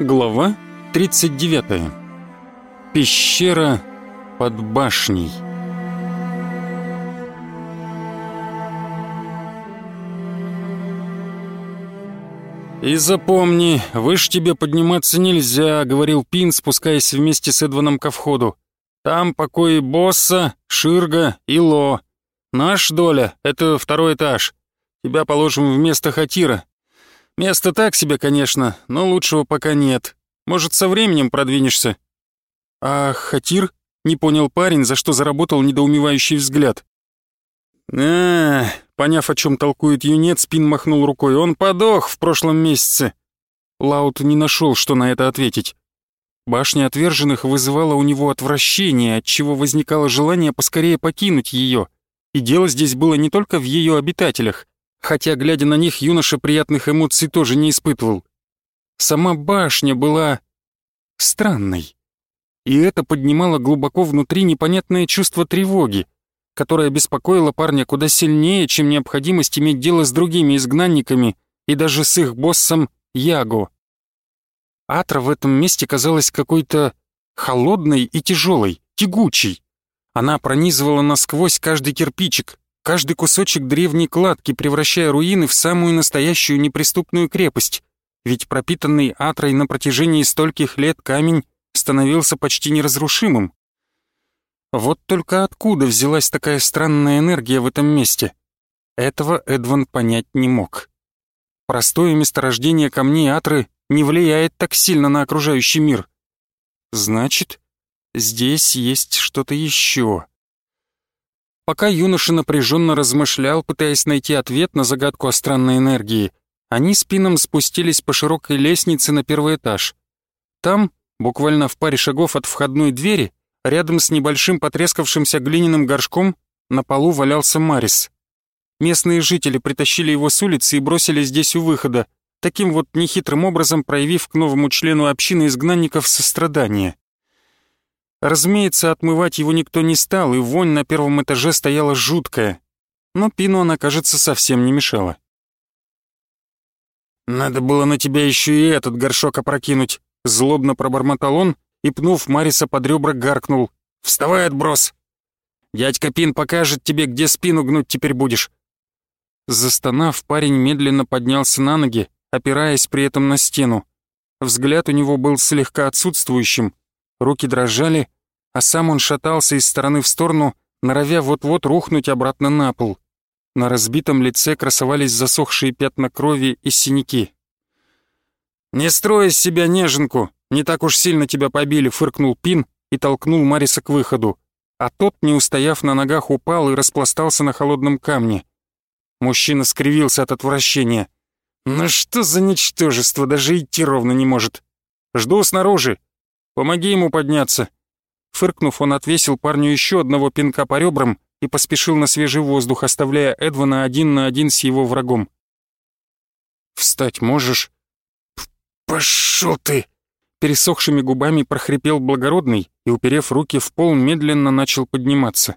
Глава 39. Пещера под башней. «И запомни, выше тебе подниматься нельзя», — говорил Пин, спускаясь вместе с Эдваном ко входу. «Там покои босса, Ширга и Ло. Наш доля — это второй этаж. Тебя положим вместо Хатира, Место так себе, конечно, но лучшего пока нет. Может, со временем продвинешься. А Хатир? Не понял парень, за что заработал недоумевающий взгляд. А, поняв, о чем толкует юнец, Пин махнул рукой. Он подох в прошлом месяце. Лаут не нашел, что на это ответить. Башня отверженных вызывала у него отвращение, от чего возникало желание поскорее покинуть ее. И дело здесь было не только в ее обитателях хотя, глядя на них, юноша приятных эмоций тоже не испытывал. Сама башня была странной, и это поднимало глубоко внутри непонятное чувство тревоги, которое беспокоило парня куда сильнее, чем необходимость иметь дело с другими изгнанниками и даже с их боссом Яго. Атра в этом месте казалась какой-то холодной и тяжелой, тягучей. Она пронизывала насквозь каждый кирпичик, каждый кусочек древней кладки, превращая руины в самую настоящую неприступную крепость, ведь пропитанный атрой на протяжении стольких лет камень становился почти неразрушимым. Вот только откуда взялась такая странная энергия в этом месте? Этого Эдван понять не мог. Простое месторождение камней Атры не влияет так сильно на окружающий мир. Значит, здесь есть что-то еще. Пока юноша напряженно размышлял, пытаясь найти ответ на загадку о странной энергии, они с Пином спустились по широкой лестнице на первый этаж. Там, буквально в паре шагов от входной двери, рядом с небольшим потрескавшимся глиняным горшком, на полу валялся Марис. Местные жители притащили его с улицы и бросили здесь у выхода, таким вот нехитрым образом проявив к новому члену общины изгнанников сострадание. Разумеется, отмывать его никто не стал, и вонь на первом этаже стояла жуткая. Но Пину она, кажется, совсем не мешала. «Надо было на тебя еще и этот горшок опрокинуть», — злобно пробормотал он и, пнув Мариса под ребра, гаркнул. «Вставай, отброс! Дядька Пин покажет тебе, где спину гнуть теперь будешь». Застонав, парень медленно поднялся на ноги, опираясь при этом на стену. Взгляд у него был слегка отсутствующим, руки дрожали, а сам он шатался из стороны в сторону, норовя вот-вот рухнуть обратно на пол. На разбитом лице красовались засохшие пятна крови и синяки. «Не строй из себя неженку, не так уж сильно тебя побили», — фыркнул Пин и толкнул Мариса к выходу, а тот, не устояв на ногах, упал и распластался на холодном камне. Мужчина скривился от отвращения. «Ну что за ничтожество, даже идти ровно не может. Жду снаружи, Помоги ему подняться!» Фыркнув, он отвесил парню еще одного пинка по ребрам и поспешил на свежий воздух, оставляя Эдвана один на один с его врагом. «Встать можешь?» «Пошел ты!» Пересохшими губами прохрипел благородный и, уперев руки в пол, медленно начал подниматься.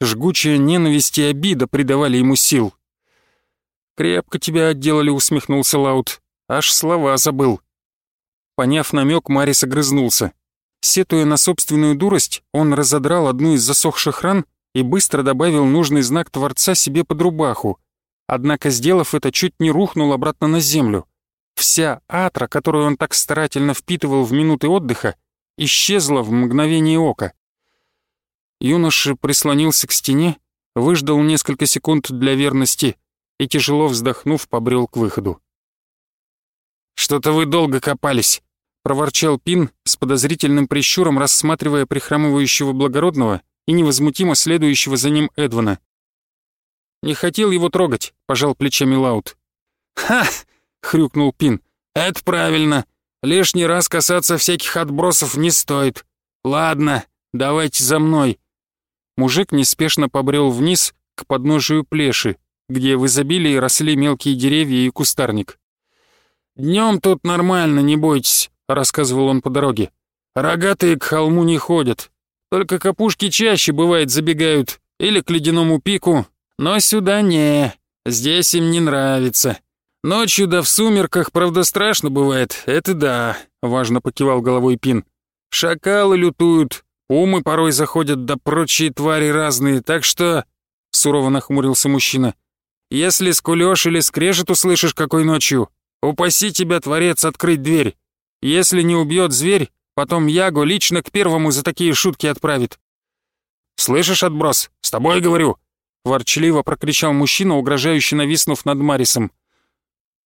Жгучая ненависть и обида придавали ему сил. «Крепко тебя отделали», — усмехнулся Лаут. «Аж слова забыл». Поняв намек, Марис огрызнулся. Сетуя на собственную дурость, он разодрал одну из засохших ран и быстро добавил нужный знак Творца себе под рубаху. Однако, сделав это, чуть не рухнул обратно на землю. Вся атра, которую он так старательно впитывал в минуты отдыха, исчезла в мгновение ока. Юноша прислонился к стене, выждал несколько секунд для верности и, тяжело вздохнув, побрел к выходу. «Что-то вы долго копались», — проворчал Пин с подозрительным прищуром, рассматривая прихрамывающего благородного и невозмутимо следующего за ним Эдвана. «Не хотел его трогать», — пожал плечами Лаут. «Ха!» — хрюкнул Пин. «Это правильно. Лишний раз касаться всяких отбросов не стоит. Ладно, давайте за мной». Мужик неспешно побрел вниз к подножию плеши, где в изобилии росли мелкие деревья и кустарник. Днем тут нормально, не бойтесь», — рассказывал он по дороге. «Рогатые к холму не ходят. Только капушки чаще, бывает, забегают. Или к ледяному пику. Но сюда не. Здесь им не нравится. «Ночью да в сумерках, правда, страшно бывает, это да», — важно покивал головой Пин. «Шакалы лютуют, умы порой заходят, да прочие твари разные, так что...» — сурово нахмурился мужчина. «Если скулёшь или скрежет услышишь какой ночью, упаси тебя, Творец, открыть дверь. Если не убьет зверь, потом Яго лично к первому за такие шутки отправит». «Слышишь, отброс, с тобой говорю!» — ворчливо прокричал мужчина, угрожающе нависнув над Марисом.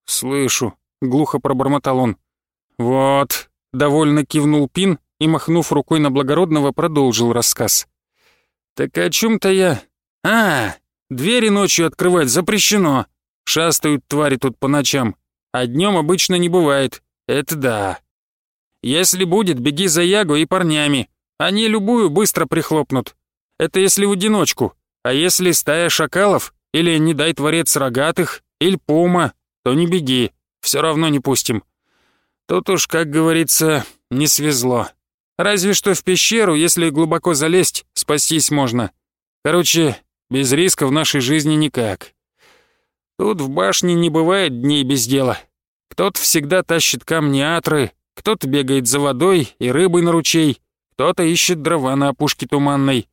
«Слышу», — глухо пробормотал он. «Вот», — довольно кивнул Пин и, махнув рукой на благородного, продолжил рассказ. «Так о чем-то я... А, двери ночью открывать запрещено. Шастают твари тут по ночам, а днем обычно не бывает. Это да. Если будет, беги за Ягу и парнями. Они любую быстро прихлопнут. Это если в одиночку. А если стая шакалов, или, не дай творец рогатых, или пума, то не беги, все равно не пустим. Тут уж, как говорится, не свезло. Разве что в пещеру, если глубоко залезть, спастись можно. Короче, без риска в нашей жизни никак. Тут в башне не бывает дней без дела. Кто-то всегда тащит камни атры, кто-то бегает за водой и рыбой на ручей, кто-то ищет дрова на опушке туманной.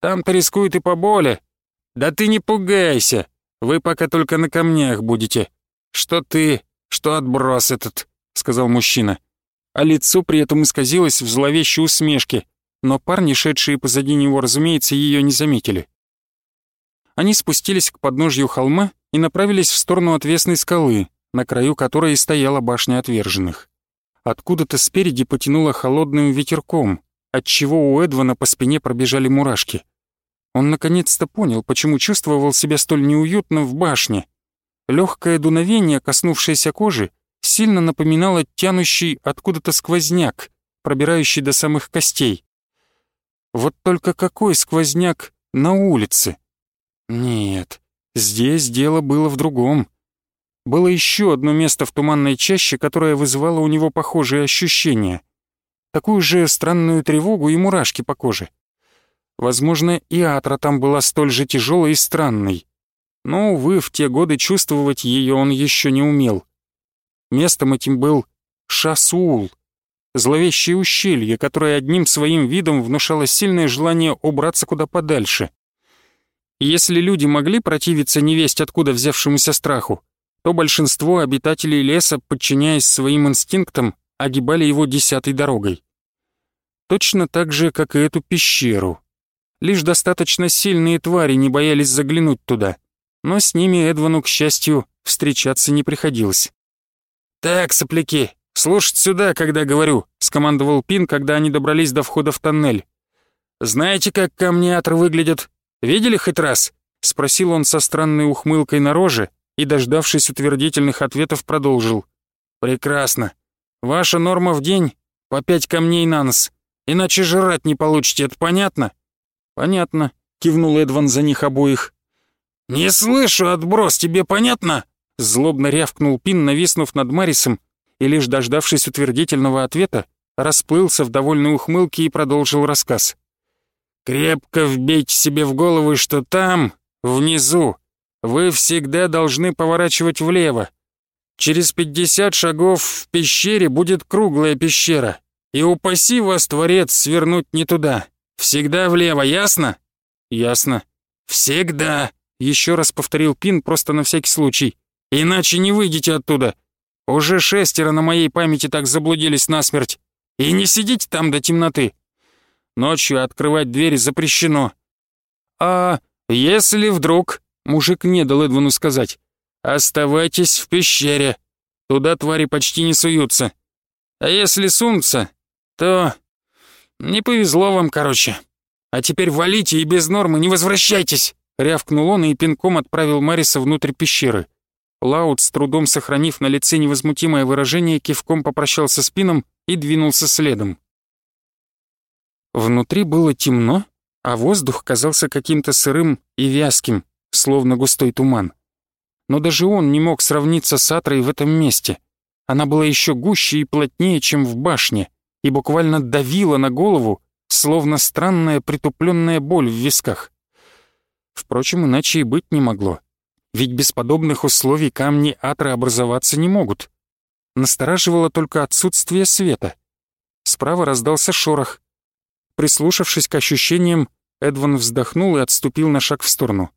Там-то рискует и поболе. Да ты не пугайся, вы пока только на камнях будете. Что ты, что отброс этот, сказал мужчина. А лицо при этом исказилось в зловещей усмешке, но парни, шедшие позади него, разумеется, ее не заметили. Они спустились к подножью холма и направились в сторону отвесной скалы, на краю которой стояла башня отверженных. Откуда-то спереди потянуло холодным ветерком, отчего у Эдвана по спине пробежали мурашки. Он наконец-то понял, почему чувствовал себя столь неуютно в башне. Легкое дуновение, коснувшееся кожи, сильно напоминало тянущий откуда-то сквозняк, пробирающий до самых костей. Вот только какой сквозняк на улице? Нет, здесь дело было в другом. Было еще одно место в туманной чаще, которое вызывало у него похожие ощущения. Такую же странную тревогу и мурашки по коже. Возможно, и Атра там была столь же тяжелой и странной. Но, увы, в те годы чувствовать ее он еще не умел. Местом этим был Шасул, зловещее ущелье, которое одним своим видом внушало сильное желание убраться куда подальше. Если люди могли противиться невесть откуда взявшемуся страху, то большинство обитателей леса, подчиняясь своим инстинктам, огибали его десятой дорогой. Точно так же, как и эту пещеру. Лишь достаточно сильные твари не боялись заглянуть туда, но с ними Эдвану, к счастью, встречаться не приходилось. «Так, сопляки, слушать сюда, когда говорю», — скомандовал Пин, когда они добрались до входа в тоннель. «Знаете, как камни Атры выглядят? Видели хоть раз?» — спросил он со странной ухмылкой на роже и, дождавшись утвердительных ответов, продолжил. «Прекрасно. Ваша норма в день — по пять камней на нос. Иначе жрать не получите, это понятно?» «Понятно», — кивнул Эдван за них обоих. «Не слышу, отброс, тебе понятно?» Злобно рявкнул Пин, нависнув над Марисом, и лишь дождавшись утвердительного ответа, расплылся в довольной ухмылке и продолжил рассказ. «Крепко вбейте себе в голову, что там, внизу, вы всегда должны поворачивать влево. Через пятьдесят шагов в пещере будет круглая пещера, и упаси вас, Творец, свернуть не туда. Всегда влево, ясно?» «Ясно». «Всегда», — еще раз повторил Пин просто на всякий случай. Иначе не выйдете оттуда. Уже шестеро на моей памяти так заблудились насмерть. И не сидите там до темноты. Ночью открывать двери запрещено. А если вдруг... Мужик не дал Эдвану сказать. Оставайтесь в пещере. Туда твари почти не суются. А если сунутся, то... Не повезло вам, короче. А теперь валите и без нормы не возвращайтесь!» Рявкнул он и пинком отправил Мариса внутрь пещеры. Лаут, с трудом сохранив на лице невозмутимое выражение, кивком попрощался с Пином и двинулся следом. Внутри было темно, а воздух казался каким-то сырым и вязким, словно густой туман. Но даже он не мог сравниться с Атрой в этом месте. Она была еще гуще и плотнее, чем в башне, и буквально давила на голову, словно странная притупленная боль в висках. Впрочем, иначе и быть не могло. ведь без подобных условий камни атры образоваться не могут. Настораживало только отсутствие света. Справа раздался шорох. Прислушавшись к ощущениям, Эдван вздохнул и отступил на шаг в сторону.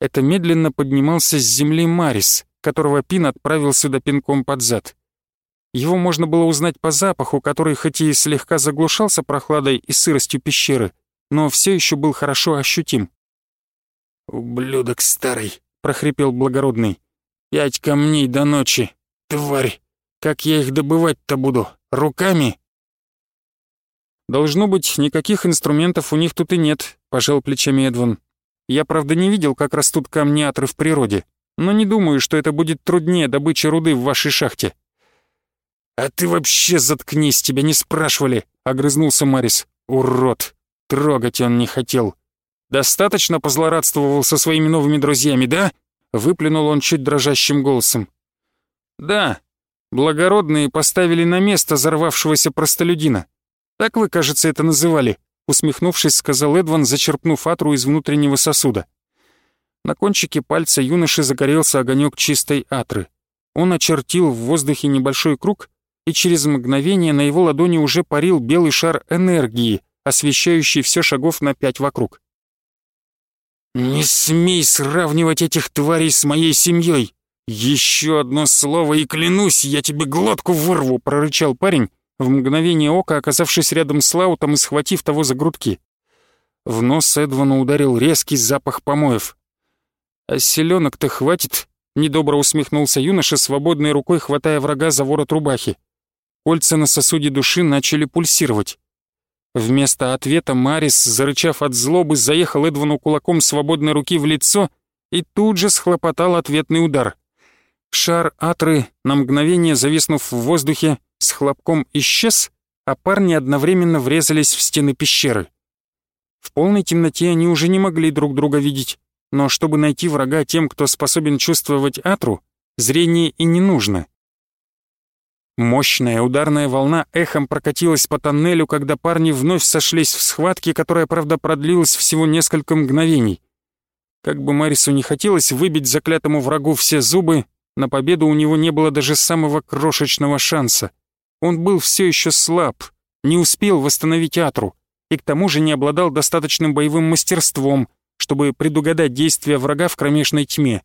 Это медленно поднимался с земли Марис, которого Пин отправил сюда пинком под зад. Его можно было узнать по запаху, который хоть и слегка заглушался прохладой и сыростью пещеры, но все еще был хорошо ощутим. «Ублюдок старый», — прохрипел благородный. «Пять камней до ночи. Тварь! Как я их добывать-то буду? Руками?» «Должно быть, никаких инструментов у них тут и нет», — пожал плечами Эдван. «Я, правда, не видел, как растут камни атры в природе, но не думаю, что это будет труднее добычи руды в вашей шахте». «А ты вообще заткнись, тебя не спрашивали», — огрызнулся Марис. «Урод! Трогать он не хотел. Достаточно позлорадствовал со своими новыми друзьями, да?» Выплюнул он чуть дрожащим голосом. «Да, благородные поставили на место взорвавшегося простолюдина. Так вы, кажется, это называли», — усмехнувшись, сказал Эдван, зачерпнув атру из внутреннего сосуда. На кончике пальца юноши загорелся огонек чистой атры. Он очертил в воздухе небольшой круг, и через мгновение на его ладони уже парил белый шар энергии, освещающий все шагов на пять вокруг. «Не смей сравнивать этих тварей с моей семьей! Еще одно слово и клянусь, я тебе глотку вырву!» — прорычал парень, в мгновение ока оказавшись рядом с Лаутом и схватив того за грудки. В нос Эдвану ударил резкий запах помоев. «А селенок-то хватит?» — недобро усмехнулся юноша, свободной рукой хватая врага за ворот рубахи. Кольца на сосуде души начали пульсировать. Вместо ответа Марис, зарычав от злобы, заехал Эдвану кулаком свободной руки в лицо и тут же схлопотал ответный удар. Шар Атры, на мгновение зависнув в воздухе, с хлопком исчез, а парни одновременно врезались в стены пещеры. В полной темноте они уже не могли друг друга видеть, но чтобы найти врага тем, кто способен чувствовать Атру, зрение и не нужно. Мощная ударная волна эхом прокатилась по тоннелю, когда парни вновь сошлись в схватке, которая, правда, продлилась всего несколько мгновений. Как бы Марису не хотелось выбить заклятому врагу все зубы, на победу у него не было даже самого крошечного шанса. Он был все еще слаб, не успел восстановить Атру, и к тому же не обладал достаточным боевым мастерством, чтобы предугадать действия врага в кромешной тьме.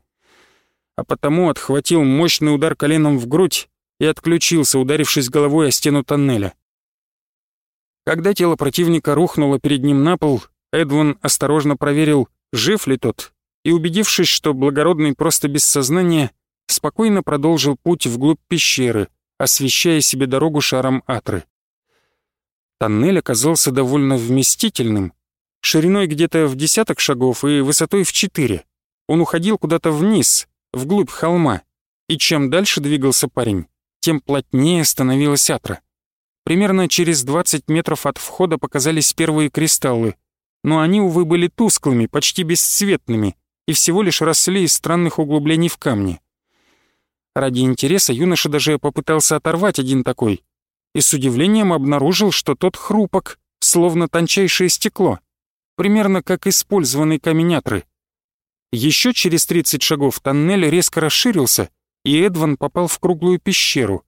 А потому отхватил мощный удар коленом в грудь и отключился, ударившись головой о стену тоннеля. Когда тело противника рухнуло перед ним на пол, Эдван осторожно проверил, жив ли тот, и, убедившись, что благородный просто без сознания, спокойно продолжил путь вглубь пещеры, освещая себе дорогу шаром Атры. Тоннель оказался довольно вместительным, шириной где-то в десяток шагов и высотой в четыре. Он уходил куда-то вниз, вглубь холма, и чем дальше двигался парень, тем плотнее становилась Атра. Примерно через 20 метров от входа показались первые кристаллы, но они, увы, были тусклыми, почти бесцветными и всего лишь росли из странных углублений в камне. Ради интереса юноша даже попытался оторвать один такой и с удивлением обнаружил, что тот хрупок, словно тончайшее стекло, примерно как использованный камень Атры. Еще через 30 шагов тоннель резко расширился, и Эдван попал в круглую пещеру.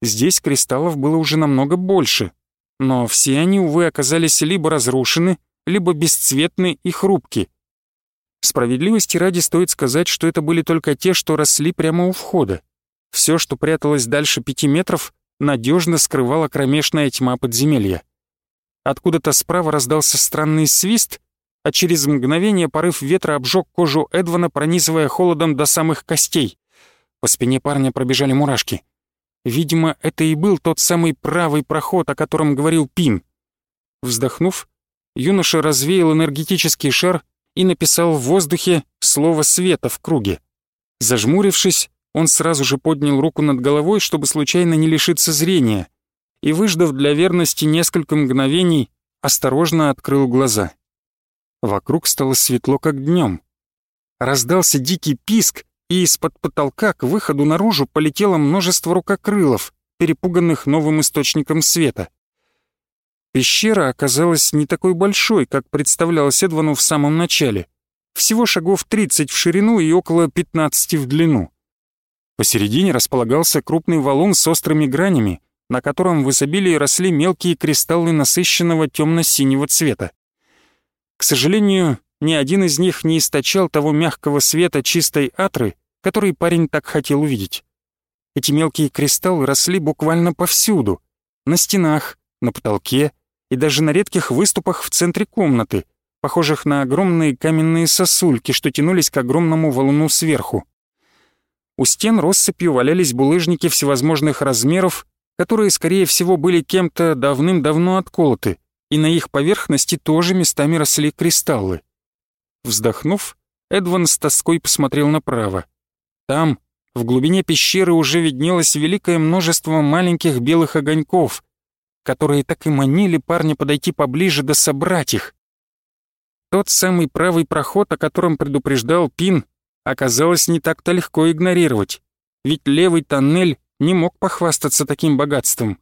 Здесь кристаллов было уже намного больше, но все они, увы, оказались либо разрушены, либо бесцветны и хрупки. Справедливости ради стоит сказать, что это были только те, что росли прямо у входа. Все, что пряталось дальше пяти метров, надежно скрывала кромешная тьма подземелья. Откуда-то справа раздался странный свист, а через мгновение порыв ветра обжег кожу Эдвана, пронизывая холодом до самых костей. По спине парня пробежали мурашки. Видимо, это и был тот самый правый проход, о котором говорил Пин. Вздохнув, юноша развеял энергетический шар и написал в воздухе слово «света» в круге. Зажмурившись, он сразу же поднял руку над головой, чтобы случайно не лишиться зрения, и, выждав для верности несколько мгновений, осторожно открыл глаза. Вокруг стало светло, как днем. Раздался дикий писк, и из-под потолка к выходу наружу полетело множество рукокрылов, перепуганных новым источником света. Пещера оказалась не такой большой, как представлялась Эдвану в самом начале. всего шагов 30 в ширину и около 15 в длину. Посередине располагался крупный валун с острыми гранями, на котором в изобилии росли мелкие кристаллы насыщенного темно-синего цвета. К сожалению, ни один из них не источал того мягкого света чистой атры, который парень так хотел увидеть. Эти мелкие кристаллы росли буквально повсюду, на стенах, на потолке и даже на редких выступах в центре комнаты, похожих на огромные каменные сосульки, что тянулись к огромному валуну сверху. У стен россыпью валялись булыжники всевозможных размеров, которые, скорее всего, были кем-то давным-давно отколоты, и на их поверхности тоже местами росли кристаллы. Вздохнув, Эдван с тоской посмотрел направо. Там, в глубине пещеры, уже виднелось великое множество маленьких белых огоньков, которые так и манили парня подойти поближе да собрать их. Тот самый правый проход, о котором предупреждал Пин, оказалось не так-то легко игнорировать, ведь левый тоннель не мог похвастаться таким богатством.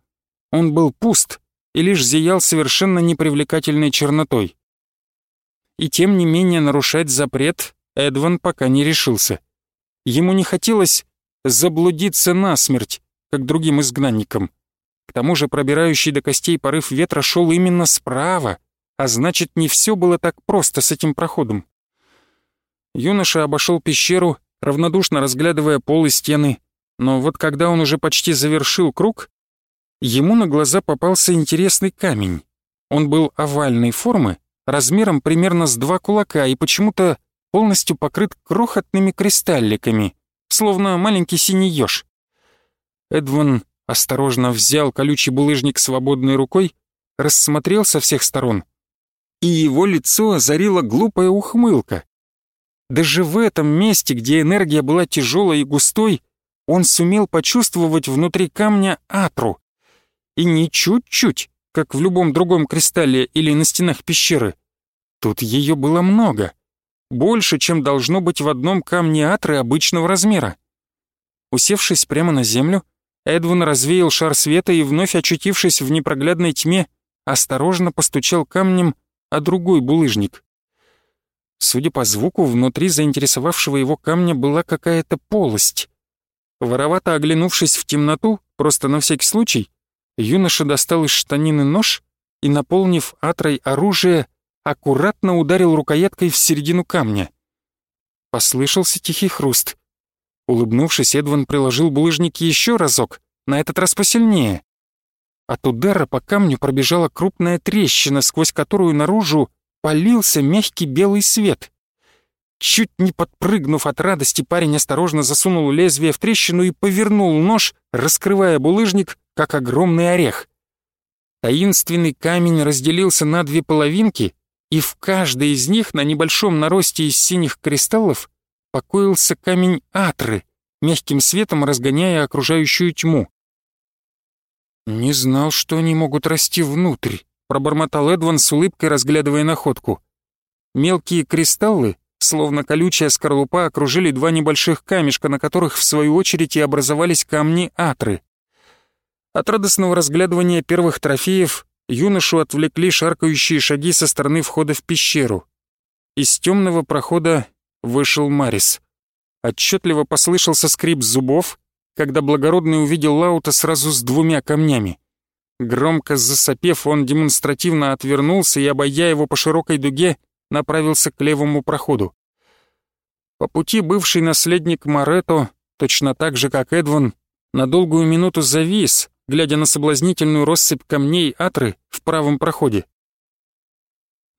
Он был пуст и лишь зиял совершенно непривлекательной чернотой. И тем не менее нарушать запрет Эдван пока не решился. Ему не хотелось заблудиться насмерть, как другим изгнанникам. К тому же пробирающий до костей порыв ветра шел именно справа, а значит, не все было так просто с этим проходом. Юноша обошел пещеру, равнодушно разглядывая пол и стены, но вот когда он уже почти завершил круг, ему на глаза попался интересный камень. Он был овальной формы, размером примерно с два кулака и почему-то полностью покрыт крохотными кристалликами, словно маленький синий ёж. Эдван осторожно взял колючий булыжник свободной рукой, рассмотрел со всех сторон, и его лицо озарила глупая ухмылка. Даже в этом месте, где энергия была тяжелой и густой, он сумел почувствовать внутри камня атру. И не чуть-чуть, как в любом другом кристалле или на стенах пещеры. Тут ее было много. Больше, чем должно быть в одном камне атры обычного размера. Усевшись прямо на землю, Эдвин развеял шар света и, вновь очутившись в непроглядной тьме, осторожно постучал камнем о другой булыжник. Судя по звуку, внутри заинтересовавшего его камня была какая-то полость. Воровато оглянувшись в темноту, просто на всякий случай, юноша достал из штанины нож и, наполнив атрой оружие, аккуратно ударил рукояткой в середину камня. Послышался тихий хруст. Улыбнувшись, Эдван приложил булыжники еще разок, на этот раз посильнее. От удара по камню пробежала крупная трещина, сквозь которую наружу полился мягкий белый свет. Чуть не подпрыгнув от радости, парень осторожно засунул лезвие в трещину и повернул нож, раскрывая булыжник, как огромный орех. Таинственный камень разделился на две половинки, и в каждой из них на небольшом наросте из синих кристаллов покоился камень атры, мягким светом разгоняя окружающую тьму. «Не знал, что они могут расти внутрь», — пробормотал Эдван с улыбкой, разглядывая находку. Мелкие кристаллы, словно колючая скорлупа, окружили два небольших камешка, на которых, в свою очередь, и образовались камни атры. От радостного разглядывания первых трофеев юношу отвлекли шаркающие шаги со стороны входа в пещеру. Из темного прохода вышел Марис. Отчетливо послышался скрип зубов, когда благородный увидел Лаута сразу с двумя камнями. Громко засопев, он демонстративно отвернулся и, обойдя его по широкой дуге, направился к левому проходу. По пути бывший наследник Марето, точно так же, как Эдван, на долгую минуту завис, глядя на соблазнительную россыпь камней Атры в правом проходе.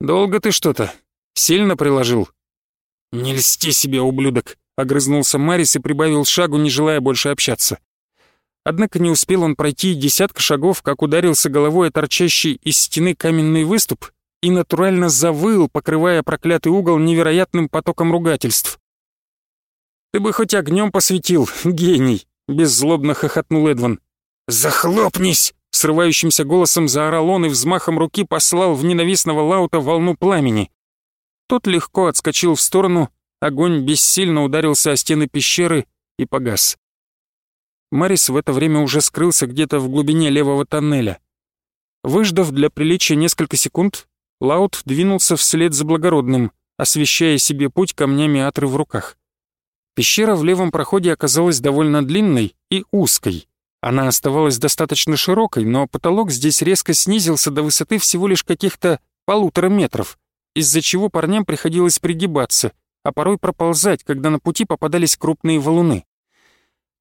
«Долго ты что-то? Сильно приложил?» «Не льсти себе, ублюдок!» — огрызнулся Марис и прибавил шагу, не желая больше общаться. Однако не успел он пройти десятка шагов, как ударился головой о торчащий из стены каменный выступ и натурально завыл, покрывая проклятый угол невероятным потоком ругательств. «Ты бы хоть огнем посветил, гений!» — беззлобно хохотнул Эдван. «Захлопнись!» — срывающимся голосом заорал он и взмахом руки послал в ненавистного Лаута волну пламени. Тот легко отскочил в сторону, огонь бессильно ударился о стены пещеры и погас. Марис в это время уже скрылся где-то в глубине левого тоннеля. Выждав для приличия несколько секунд, Лаут двинулся вслед за благородным, освещая себе путь камнями атры в руках. Пещера в левом проходе оказалась довольно длинной и узкой. Она оставалась достаточно широкой, но потолок здесь резко снизился до высоты всего лишь каких-то полутора метров, из-за чего парням приходилось пригибаться, а порой проползать, когда на пути попадались крупные валуны.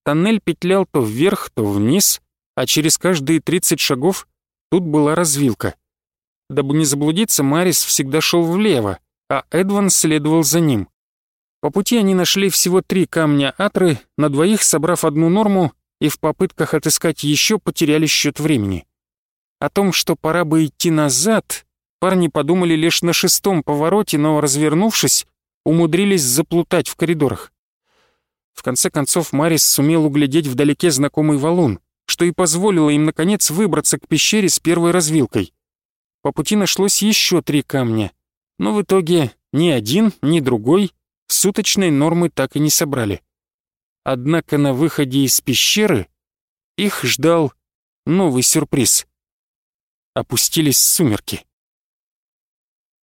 Тоннель петлял то вверх, то вниз, а через каждые 30 шагов тут была развилка. Дабы не заблудиться, Марис всегда шел влево, а Эдван следовал за ним. По пути они нашли всего три камня атры, на двоих собрав одну норму, и в попытках отыскать еще потеряли счет времени. О том, что пора бы идти назад, парни подумали лишь на шестом повороте, но, развернувшись, умудрились заплутать в коридорах. В конце концов Марис сумел углядеть вдалеке знакомый валун, что и позволило им, наконец, выбраться к пещере с первой развилкой. По пути нашлось еще три камня, но в итоге ни один, ни другой суточной нормы так и не собрали. Однако на выходе из пещеры их ждал новый сюрприз. Опустились сумерки.